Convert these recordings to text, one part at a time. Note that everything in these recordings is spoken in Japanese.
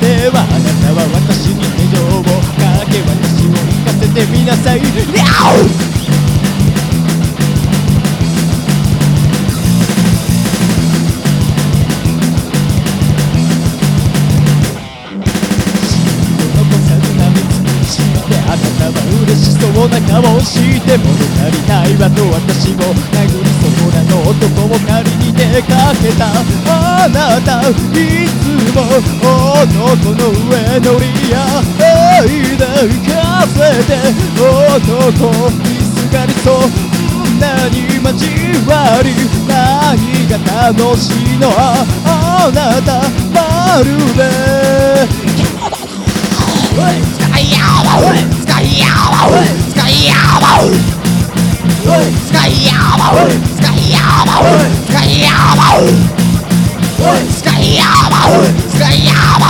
ではあなたは私に手錠をかけ私を行かせてみなさい。にゃおな顔して物足りないわと私を殴りそこらの男を借りに出かけた。あなたいつも男の上乗りや愛で浮かせて男にすがりそう女に交わり何が楽しい。のあなたまるで Skyama, Skyama.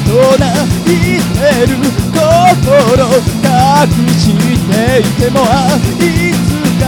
命は唱えてる心隠していてもいつか